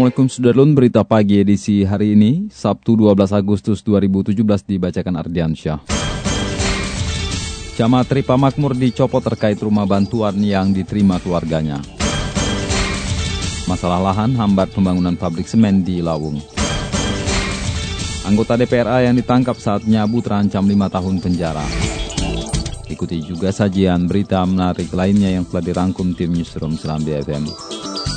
Assalamualaikum Sudarlun, berita pagi edisi hari ini, Sabtu 12 Agustus 2017 dibacakan Ardiansyah. Camat Tripa Makmur dicopot terkait rumah bantuan yang diterima keluarganya. Masalah lahan hambat pembangunan pabrik semen di Lawung. Anggota DPRA yang ditangkap saat nyabu terancam 5 tahun penjara. Ikuti juga sajian berita menarik lainnya yang telah dirangkum tim Newsroom Seram BFM.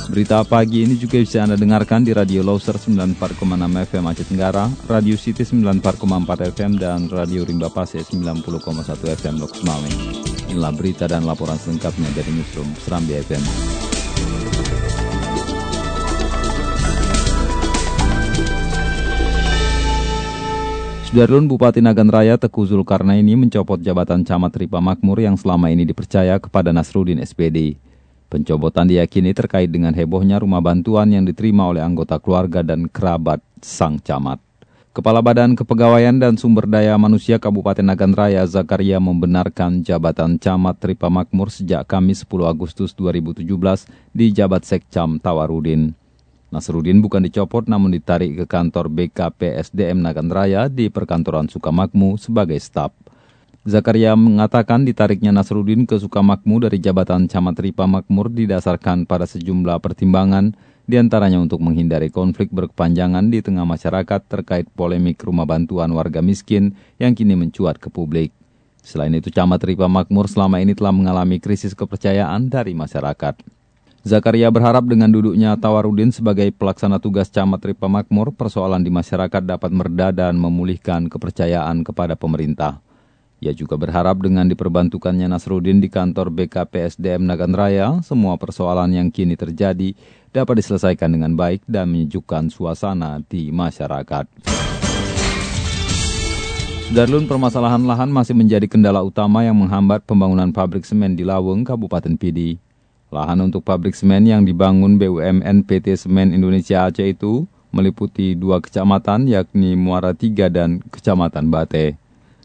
Berita pagi ini juga bisa Anda dengarkan di Radio Loser 94,6 FM Aceh Tenggara, Radio City 94,4 FM, dan Radio Rimba Pase 90,1 FM Loks Maweng. Inilah berita dan laporan selengkapnya dari Newsroom Serambi FM. Sudarlun Bupati Nagan Raya Teku Zulkarnaini mencopot jabatan Camat Ripa Makmur yang selama ini dipercaya kepada Nasruddin SPD. Pencopotan diyakini terkait dengan hebohnya rumah bantuan yang diterima oleh anggota keluarga dan kerabat sang camat. Kepala Badan Kepegawaian dan Sumber Daya Manusia Kabupaten Nagan Raya Zakaria membenarkan jabatan Camat Tripa Makmur sejak Kamis 10 Agustus 2017 di Jabat Sekcam Tawarudin. Nasrudin bukan dicopot namun ditarik ke kantor BKP SDM Nagan Raya di perkantoran Sukamakmu sebagai staf. Zakaria mengatakan ditariknya Nasrudin ke Sukamakmu dari jabatan Camat Ripa Makmur didasarkan pada sejumlah pertimbangan, di antaranya untuk menghindari konflik berkepanjangan di tengah masyarakat terkait polemik rumah bantuan warga miskin yang kini mencuat ke publik. Selain itu, Camat Ripa Makmur selama ini telah mengalami krisis kepercayaan dari masyarakat. Zakaria berharap dengan duduknya Tawarudin sebagai pelaksana tugas Camat Ripa Makmur, persoalan di masyarakat dapat mereda dan memulihkan kepercayaan kepada pemerintah. Ia juga berharap dengan diperbantukannya Nasruddin di kantor BKP SDM Nagan Raya, semua persoalan yang kini terjadi dapat diselesaikan dengan baik dan menyejukkan suasana di masyarakat. Darlun permasalahan lahan masih menjadi kendala utama yang menghambat pembangunan pabrik semen di Laweng, Kabupaten Pidi. Lahan untuk pabrik semen yang dibangun BUMN PT Semen Indonesia Aceh itu meliputi dua kecamatan yakni Muara Tiga dan Kecamatan Bate.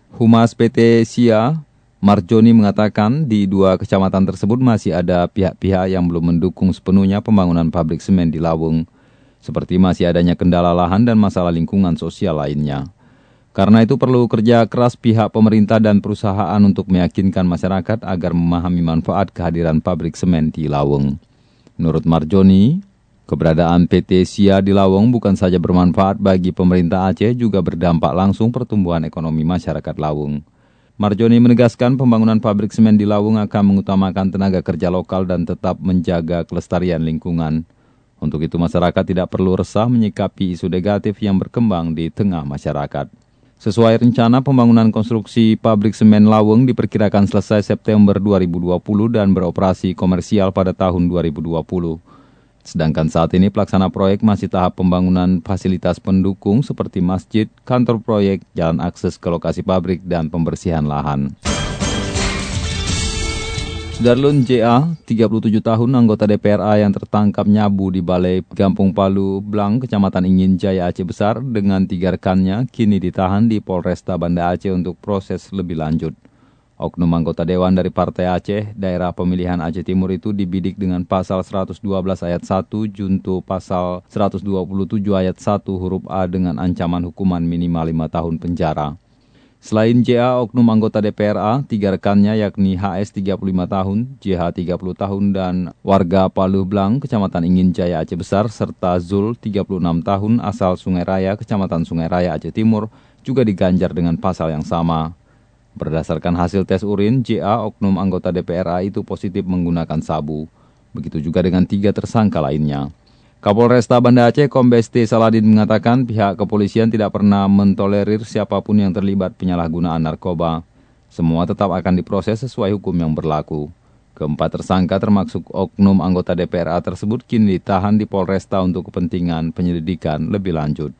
Humas PT SIA, Marjoni mengatakan di dua kecamatan tersebut masih ada pihak-pihak yang belum mendukung sepenuhnya pembangunan pabrik semen di Lawung, seperti masih adanya kendala lahan dan masalah lingkungan sosial lainnya. Karena itu perlu kerja keras pihak pemerintah dan perusahaan untuk meyakinkan masyarakat agar memahami manfaat kehadiran pabrik semen di Lawung. Menurut Marjoni, Keberadaan PT SIA di Lawong bukan saja bermanfaat bagi pemerintah Aceh, juga berdampak langsung pertumbuhan ekonomi masyarakat Lawung. Marjoni menegaskan pembangunan pabrik semen di Lawung akan mengutamakan tenaga kerja lokal dan tetap menjaga kelestarian lingkungan. Untuk itu masyarakat tidak perlu resah menyikapi isu negatif yang berkembang di tengah masyarakat. Sesuai rencana pembangunan konstruksi pabrik semen Lawung diperkirakan selesai September 2020 dan beroperasi komersial pada tahun 2020. Sedangkan saat ini pelaksana proyek masih tahap pembangunan fasilitas pendukung seperti masjid, kantor proyek, jalan akses ke lokasi pabrik, dan pembersihan lahan. Darlun JA, 37 tahun anggota DPRA yang tertangkap nyabu di Balai Gampung Palu, Blang, Kecamatan Ingin Jaya Aceh Besar dengan tiga rekannya kini ditahan di Polresta Banda Aceh untuk proses lebih lanjut. Oknum anggota Dewan dari Partai Aceh, daerah pemilihan Aceh Timur itu dibidik dengan pasal 112 ayat 1 junto pasal 127 ayat 1 huruf A dengan ancaman hukuman minimal 5 tahun penjara. Selain JA, oknum anggota DPRA, tiga rekannya yakni HS 35 tahun, JH 30 tahun, dan warga Paluh Blang, Kecamatan Ingin Jaya Aceh Besar, serta Zul 36 tahun asal Sungai Raya, Kecamatan Sungai Raya Aceh Timur, juga diganjar dengan pasal yang sama. Berdasarkan hasil tes urin, JA oknum anggota DPRA itu positif menggunakan sabu. Begitu juga dengan tiga tersangka lainnya. Kapolresta Banda Aceh Kombes T. Saladin mengatakan pihak kepolisian tidak pernah mentolerir siapa pun yang terlibat penyalahgunaan narkoba. Semua tetap akan diproses sesuai hukum yang berlaku. Keempat tersangka termasuk oknum anggota DPRA tersebut kini ditahan di Polresta untuk kepentingan penyelidikan lebih lanjut.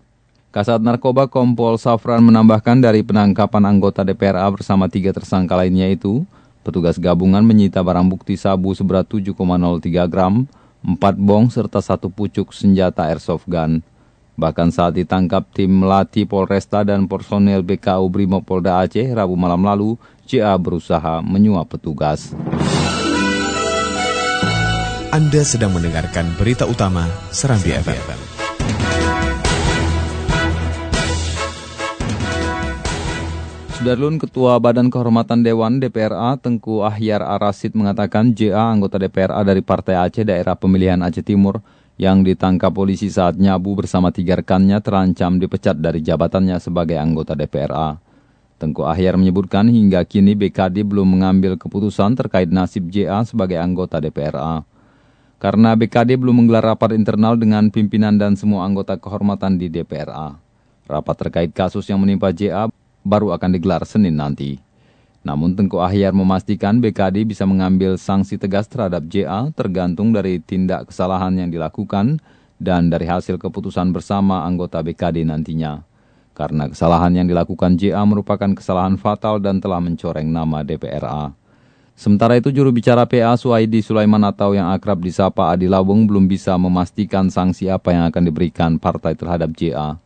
Kasat Narkoba Kompol Safran menambahkan dari penangkapan anggota DPRA bersama tiga tersangka lainnya itu, petugas gabungan menyita barang bukti sabu seberat 7,03 gram, 4 bong serta satu pucuk senjata airsoft gun. Bahkan saat ditangkap tim Melati Polresta dan personel BKU Brimob Polda Aceh Rabu malam lalu, CA berusaha menyuap petugas. Anda sedang mendengarkan berita utama Serambi FM. Sudarlun Ketua Badan Kehormatan Dewan DPRA Tengku Ahyar Arasid mengatakan JA anggota DPRA dari Partai Aceh Daerah Pemilihan Aceh Timur yang ditangkap polisi saat nyabu bersama tiga rekannya terancam dipecat dari jabatannya sebagai anggota DPRA. Tengku Ahyar menyebutkan hingga kini BKD belum mengambil keputusan terkait nasib JA sebagai anggota DPRA karena BKD belum menggelar rapat internal dengan pimpinan dan semua anggota kehormatan di DPRA. Rapat terkait kasus yang menimpa JA baru akan digelar Senin nanti. Namun Tengku Ahyar memastikan BKD bisa mengambil sanksi tegas terhadap JA tergantung dari tindak kesalahan yang dilakukan dan dari hasil keputusan bersama anggota BKD nantinya. Karena kesalahan yang dilakukan JA merupakan kesalahan fatal dan telah mencoreng nama DPRA. Sementara itu juru bicara PA Suhaidi Sulaiman atau yang akrab disapa Adi Lawung belum bisa memastikan sanksi apa yang akan diberikan partai terhadap JA.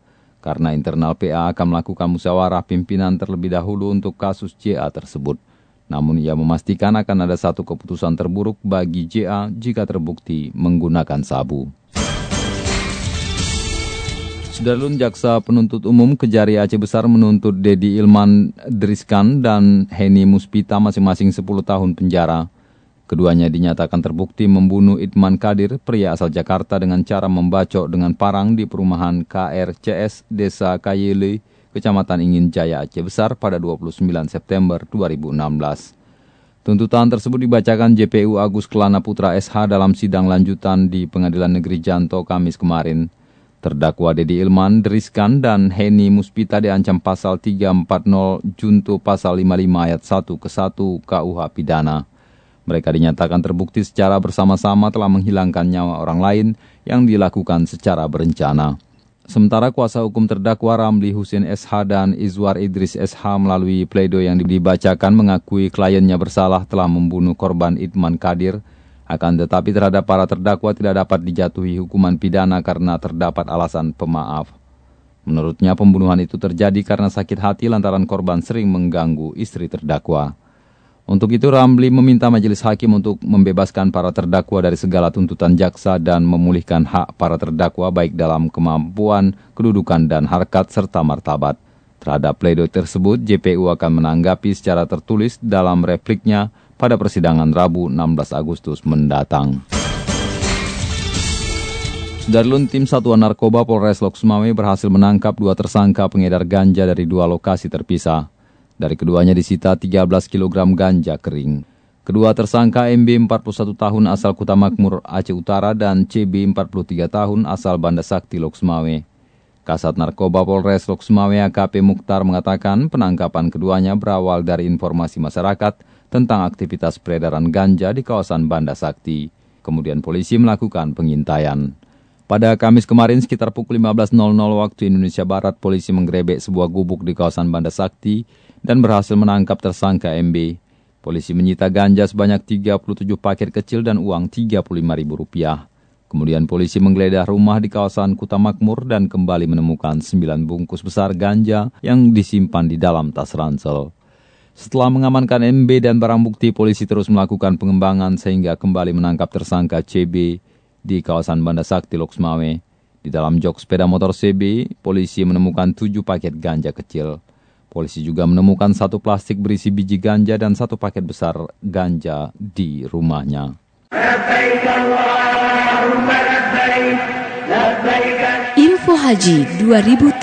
Karena internal PA akan melakukan musyawarah pimpinan terlebih dahulu untuk kasus JA tersebut. Namun ia memastikan akan ada satu keputusan terburuk bagi JA jika terbukti menggunakan sabu. Sudarlun Jaksa Penuntut Umum Kejari Aceh Besar menuntut Dedi Ilman Driskan dan Heni Muspita masing-masing 10 tahun penjara. Keduanya dinyatakan terbukti membunuh Idman Kadir, pria asal Jakarta dengan cara membacok dengan parang di perumahan KRCS Desa Kayele, Kecamatan Ingin Jaya Aceh Besar pada 29 September 2016. Tuntutan tersebut dibacakan JPU Agus Kelana Putra SH dalam sidang lanjutan di Pengadilan Negeri Janto Kamis kemarin. Terdakwa Dedi Ilman, Deriskan, dan Heni Muspita diancam pasal 340 junto pasal 55 ayat 1 ke 1 KUH Pidana. Mereka dinyatakan terbukti secara bersama-sama telah menghilangkan nyawa orang lain yang dilakukan secara berencana. Sementara kuasa hukum terdakwa Ramli Husin SH dan Izwar Idris SH melalui pleido yang dibacakan mengakui kliennya bersalah telah membunuh korban Idman Kadir akan tetapi terhadap para terdakwa tidak dapat dijatuhi hukuman pidana karena terdapat alasan pemaaf. Menurutnya pembunuhan itu terjadi karena sakit hati lantaran korban sering mengganggu istri terdakwa. Untuk itu Ramli meminta majelis hakim untuk membebaskan para terdakwa dari segala tuntutan jaksa dan memulihkan hak para terdakwa baik dalam kemampuan, kedudukan, dan harkat serta martabat. Terhadap pledoi tersebut, JPU akan menanggapi secara tertulis dalam repliknya pada persidangan Rabu 16 Agustus mendatang. Darlun tim Satuan Narkoba Polres Lok Sumawe berhasil menangkap dua tersangka pengedar ganja dari dua lokasi terpisah. Dari keduanya disita 13 kg ganja kering. Kedua tersangka MB 41 tahun asal Kuta Makmur Aceh Utara dan CB 43 tahun asal Banda Sakti Lok Sumawe. Kasat Narkoba Polres Lok Sumawe AKP Mukhtar mengatakan penangkapan keduanya berawal dari informasi masyarakat tentang aktivitas peredaran ganja di kawasan Banda Sakti. Kemudian polisi melakukan pengintaian. Pada Kamis kemarin sekitar pukul 15.00 waktu Indonesia Barat, polisi menggerebek sebuah gubuk di kawasan Banda Sakti dan berhasil menangkap tersangka MB. Polisi menyita ganja sebanyak 37 paket kecil dan uang Rp35.000. Kemudian polisi menggeledah rumah di kawasan Kuta Makmur dan kembali menemukan 9 bungkus besar ganja yang disimpan di dalam tas ransel. Setelah mengamankan MB dan barang bukti, polisi terus melakukan pengembangan sehingga kembali menangkap tersangka CB di kawasan Banda Sakti Loksmawe. Di dalam jok sepeda motor CB, polisi menemukan tujuh paket ganja kecil. Polisi juga menemukan satu plastik berisi biji ganja dan satu paket besar ganja di rumahnya. Info Haji 2017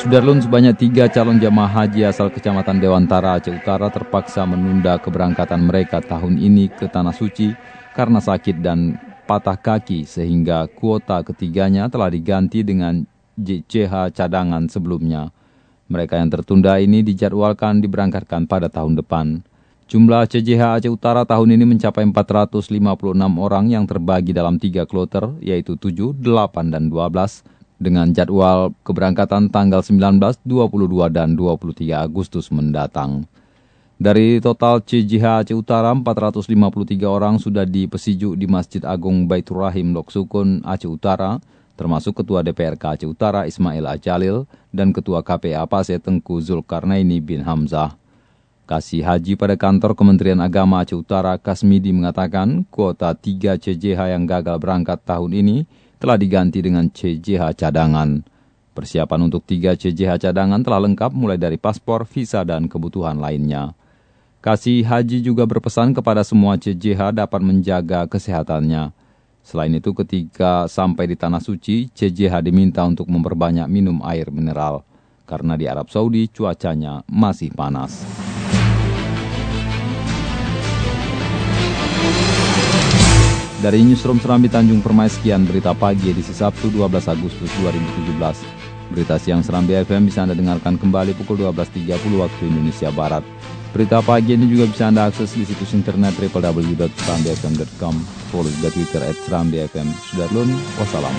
Sudarlun sebanyak tiga calon jamaah haji asal Kecamatan Dewantara Aceh Utara terpaksa menunda keberangkatan mereka tahun ini ke Tanah Suci karena sakit dan patah kaki sehingga kuota ketiganya telah diganti dengan JCH cadangan sebelumnya. Mereka yang tertunda ini dijadwalkan diberangkatkan pada tahun depan. Jumlah CJH Aceh Utara tahun ini mencapai 456 orang yang terbagi dalam tiga kloter, yaitu 7, 8, dan 12, dengan jadwal keberangkatan tanggal 19, 22, dan 23 Agustus mendatang. Dari total CJH Aceh Utara, 453 orang sudah dipesiju di Masjid Agung Baitur Rahim Lok Sukun Aceh Utara, termasuk Ketua DPRK Aceh Utara Ismail Ajalil dan Ketua KPA Pase Tengku Zulkarnaini bin Hamzah. Kasih Haji pada kantor Kementerian Agama Aceh Utara Kasmidi mengatakan kuota 3 CJH yang gagal berangkat tahun ini telah diganti dengan CJH cadangan. Persiapan untuk 3 CJH cadangan telah lengkap mulai dari paspor, visa, dan kebutuhan lainnya. Kasih Haji juga berpesan kepada semua CJH dapat menjaga kesehatannya. Selain itu ketika sampai di Tanah Suci, CJH diminta untuk memperbanyak minum air mineral. Karena di Arab Saudi cuacanya masih panas. Dari Newsroom Serambi Tanjung Permai sekian berita pagi edisi Sabtu 12 Agustus 2017. Berita siang Serambi FM bisa Anda dengarkan kembali pukul 12.30 waktu Indonesia Barat. Berita pagi ini juga bisa Anda akses di situs internet www.serambifm.com. Follow juga Twitter at Serambi FM. Sudah wassalam.